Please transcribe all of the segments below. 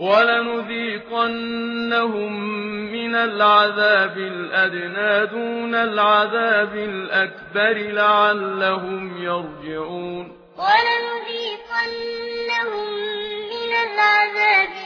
ولنذيقنهم من العذاب الأدنى دون العذاب الأكبر لعلهم يرجعون. ولنذيقنهم من العذاب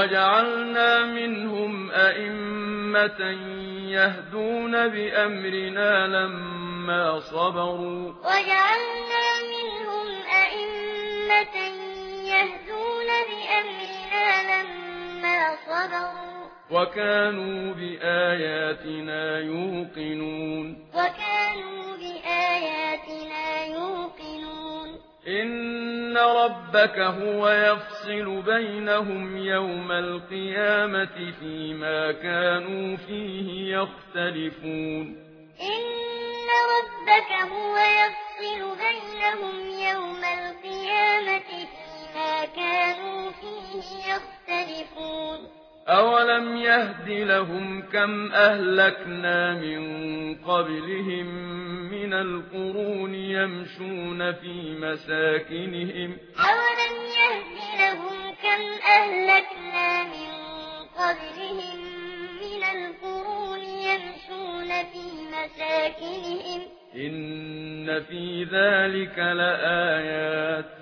وجعلنا منهم أئمة يهدون بأمرنا لما صبروا. وجعلنا منهم أئمة يهدون بأمرنا لما صبروا. وكانوا بآياتنا يوقنون. وكانوا بآياتنا يوقنون. إن إن ربك هو يفصل بينهم يوم القيامة فيما كانوا فيه يختلفون إن ربك هو يفصل بينهم يوم القيامة يهد لهم كم أهلكنا من قبلهم من القرون يمشون في مساكنهم أولم يهد لهم كم أهلكنا من قبلهم من القرون يمشون في مساكنهم إن في ذلك لآيات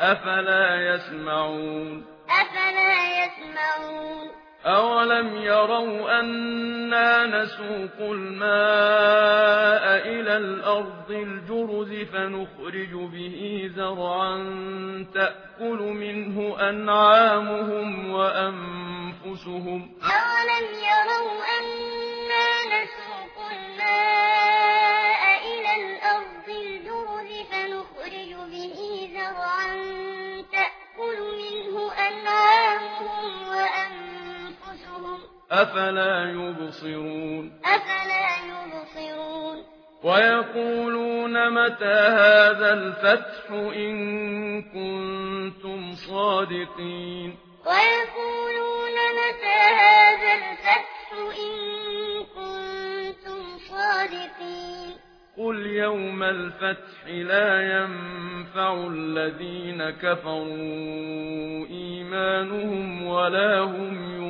أفلا يسمعون؟ أفلا يسمعون؟ أولم يروا أنا نسوق الماء إلى الأرض الجرز فنخرج به زرعا تأكل منه أنعامهم وأنفسهم؟ أولم يروا أنا أفلا يبصرون؟ أفلا يبصرون؟ ويقولون متى هذا الفتح إن كنتم صادقين؟ ويقولون متى هذا الفتح إن كنتم صادقين؟ قل يوم الفتح لا ينفع الذين كفروا إيمانهم ولا هم يؤمنون